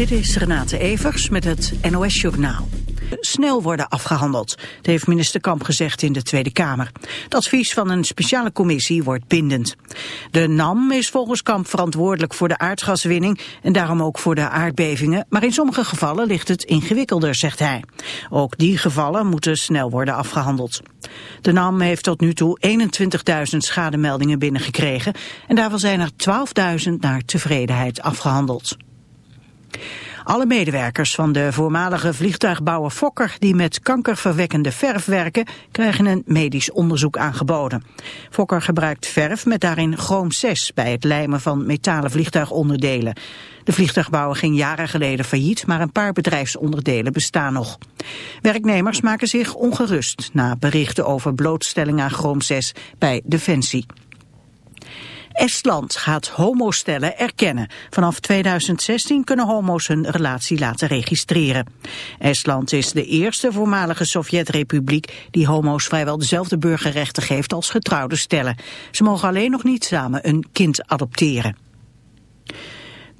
Dit is Renate Evers met het NOS Journaal. Snel worden afgehandeld, dat heeft minister Kamp gezegd in de Tweede Kamer. Het advies van een speciale commissie wordt bindend. De NAM is volgens Kamp verantwoordelijk voor de aardgaswinning en daarom ook voor de aardbevingen, maar in sommige gevallen ligt het ingewikkelder, zegt hij. Ook die gevallen moeten snel worden afgehandeld. De NAM heeft tot nu toe 21.000 schademeldingen binnengekregen en daarvan zijn er 12.000 naar tevredenheid afgehandeld. Alle medewerkers van de voormalige vliegtuigbouwer Fokker die met kankerverwekkende verf werken krijgen een medisch onderzoek aangeboden. Fokker gebruikt verf met daarin chroom 6 bij het lijmen van metalen vliegtuigonderdelen. De vliegtuigbouwer ging jaren geleden failliet, maar een paar bedrijfsonderdelen bestaan nog. Werknemers maken zich ongerust na berichten over blootstelling aan chroom 6 bij Defensie. Estland gaat homostellen erkennen. Vanaf 2016 kunnen homo's hun relatie laten registreren. Estland is de eerste voormalige Sovjet-republiek die homo's vrijwel dezelfde burgerrechten geeft als getrouwde stellen. Ze mogen alleen nog niet samen een kind adopteren.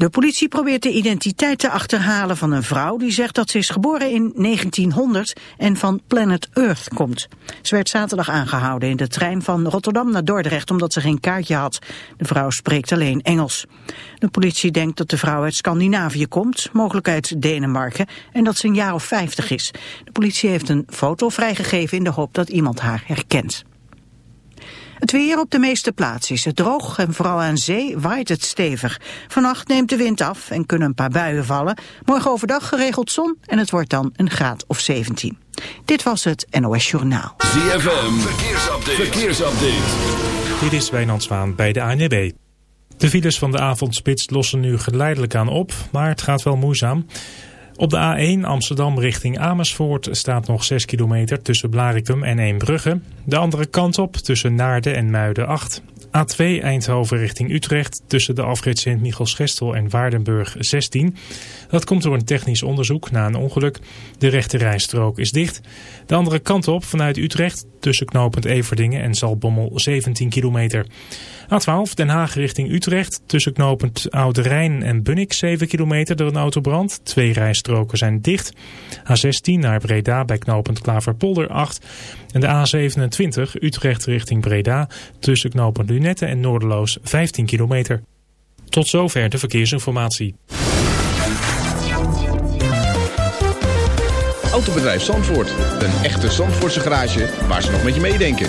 De politie probeert de identiteit te achterhalen van een vrouw die zegt dat ze is geboren in 1900 en van Planet Earth komt. Ze werd zaterdag aangehouden in de trein van Rotterdam naar Dordrecht omdat ze geen kaartje had. De vrouw spreekt alleen Engels. De politie denkt dat de vrouw uit Scandinavië komt, mogelijk uit Denemarken, en dat ze een jaar of 50 is. De politie heeft een foto vrijgegeven in de hoop dat iemand haar herkent. Het weer op de meeste plaatsen is het droog en vooral aan zee waait het stevig. Vannacht neemt de wind af en kunnen een paar buien vallen. Morgen overdag geregeld zon en het wordt dan een graad of 17. Dit was het NOS Journaal. ZFM, verkeersupdate. verkeersupdate. Dit is Wijnand Zwaan bij de ANWB. De files van de avondspits lossen nu geleidelijk aan op, maar het gaat wel moeizaam. Op de A1 Amsterdam richting Amersfoort staat nog 6 kilometer tussen Blarikum en Eembrugge. De andere kant op tussen Naarden en Muiden 8. A2 Eindhoven richting Utrecht tussen de afrit Sint-Michels-Gestel en Waardenburg 16. Dat komt door een technisch onderzoek na een ongeluk. De rechte rijstrook is dicht. De andere kant op vanuit Utrecht tussen knooppunt Everdingen en Zalbommel 17 kilometer. A12 Den Haag richting Utrecht tussen knooppunt Oude Rijn en Bunnik 7 kilometer door een autobrand. Twee rijstroken zijn dicht. A16 naar Breda bij knooppunt Klaverpolder 8. En de A27 Utrecht richting Breda tussen knooppunt Lunette en Noorderloos 15 kilometer. Tot zover de verkeersinformatie. Autobedrijf Zandvoort. Een echte Zandvoortse garage waar ze nog met je meedenken.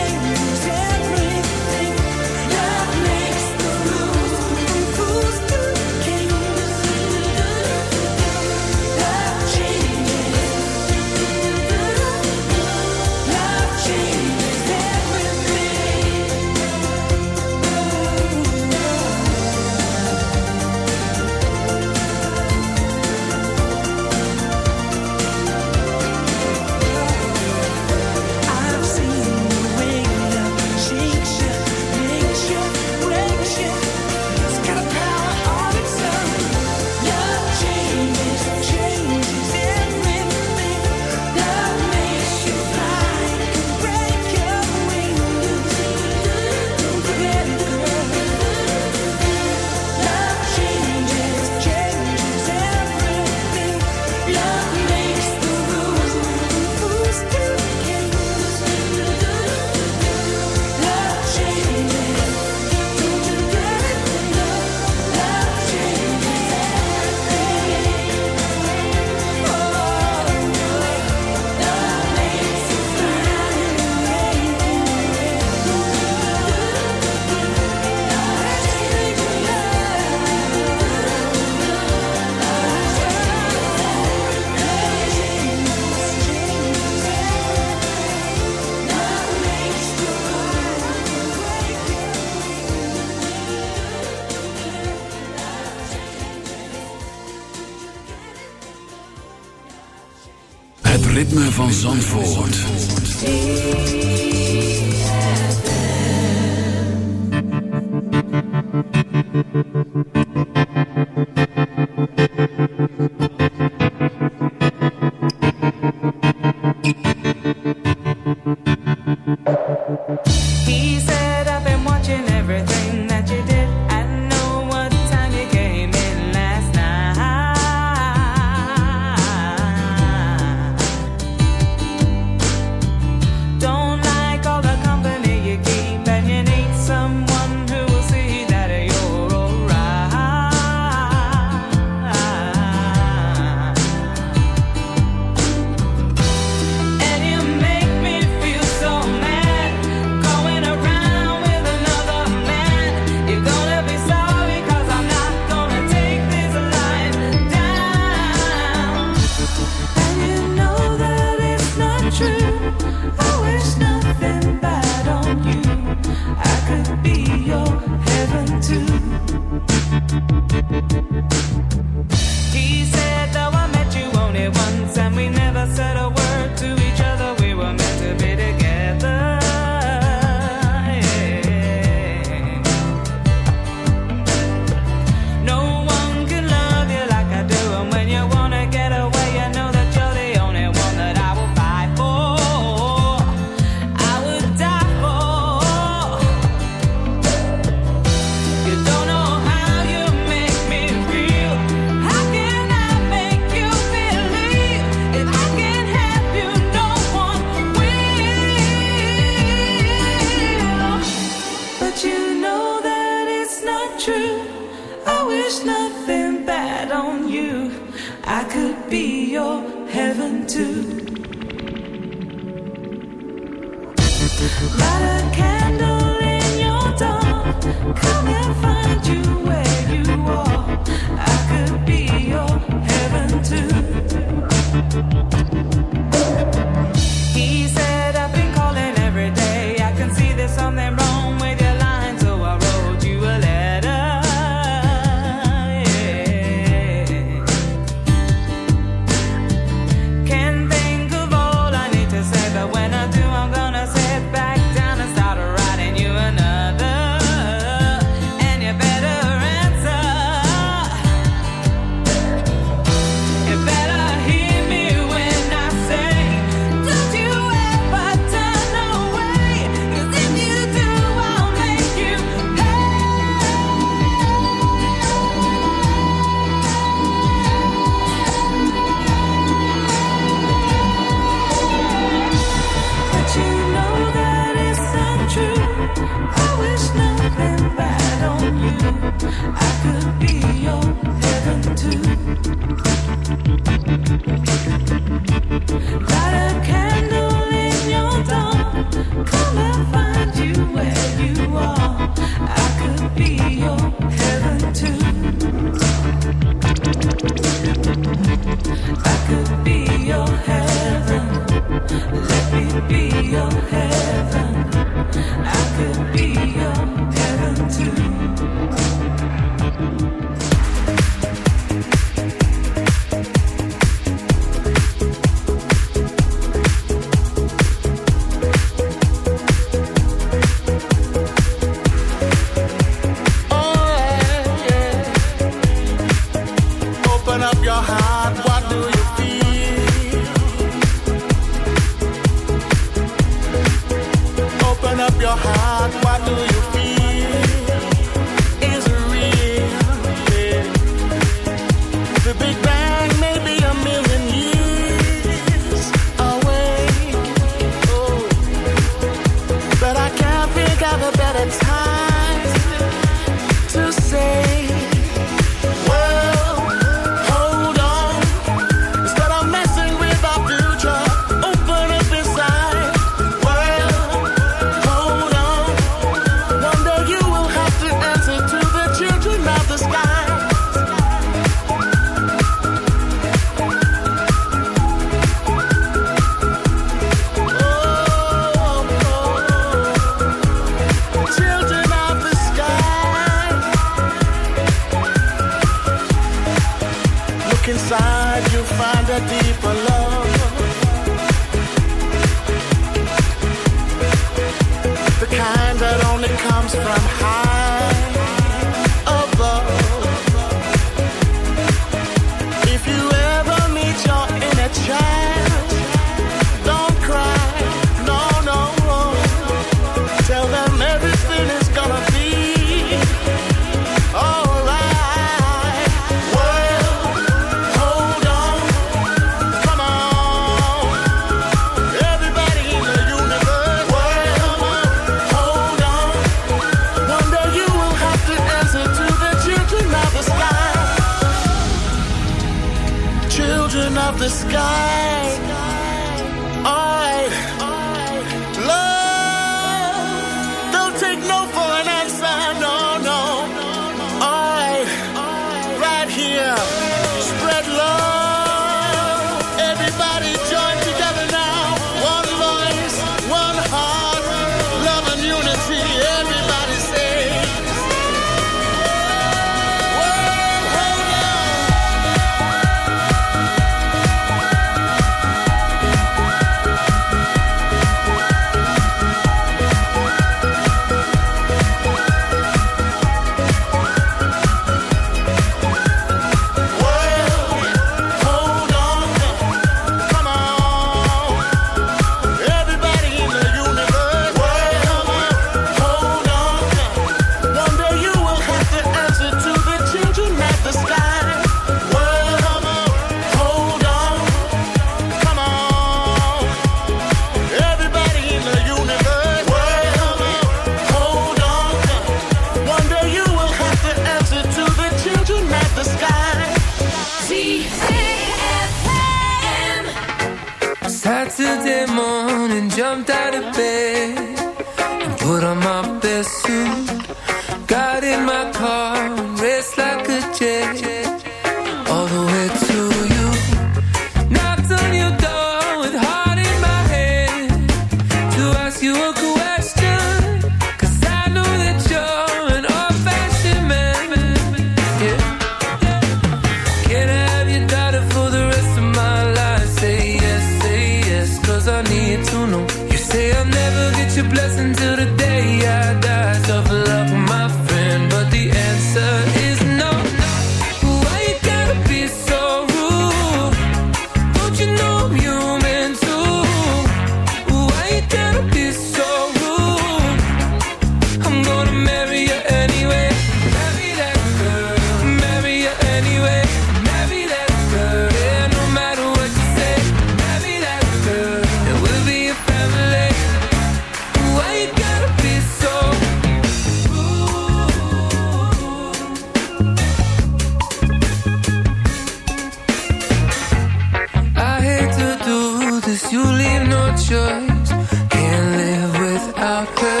You leave no choice. Can't live without her.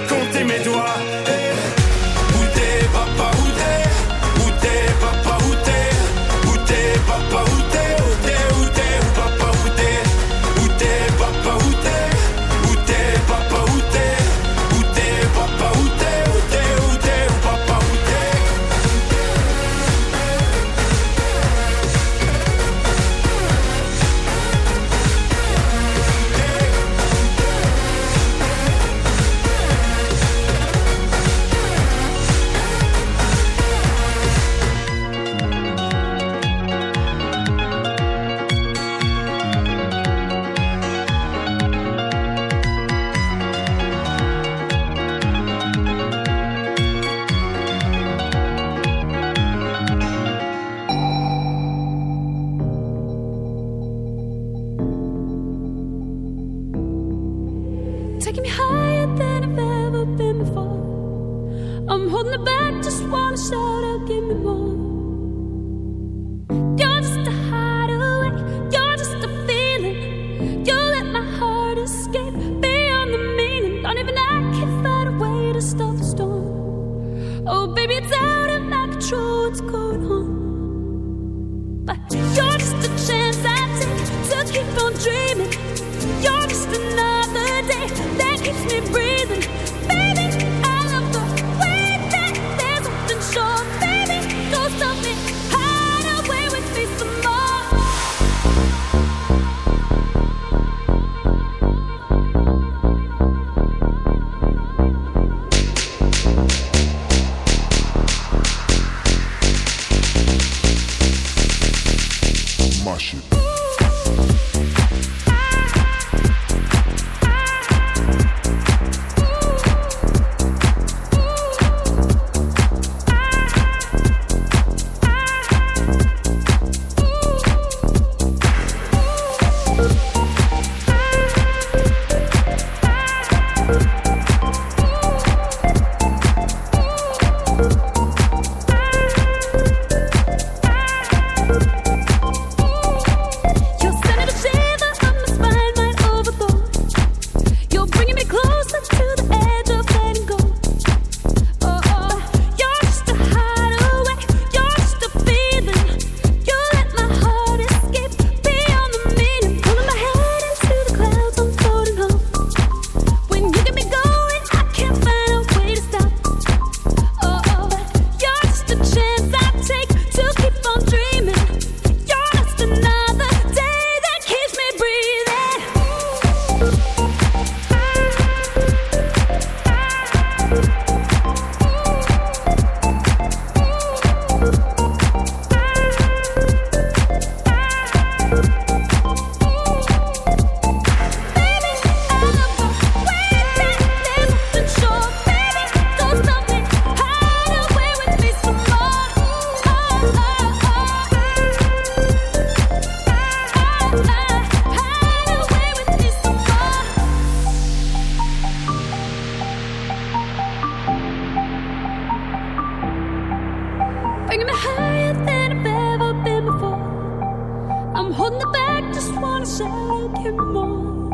myself anymore.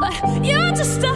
But you're just a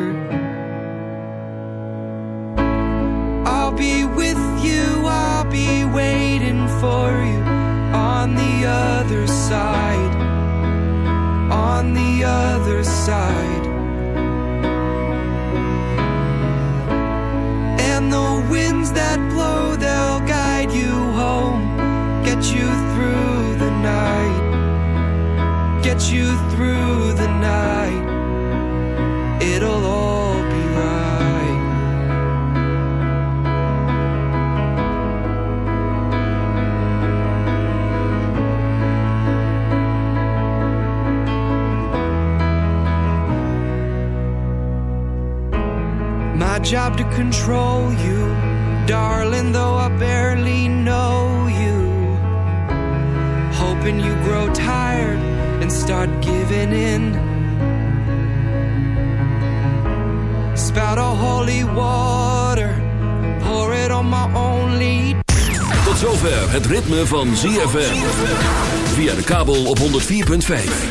For you on the other side. On the other side. And the winds that job to control you, darling, though I barely know you. Hoping you grow tired and start giving in. Spout a holy water, pour it on my only. Tot zover het ritme van ZFM. Via de kabel op 104.5.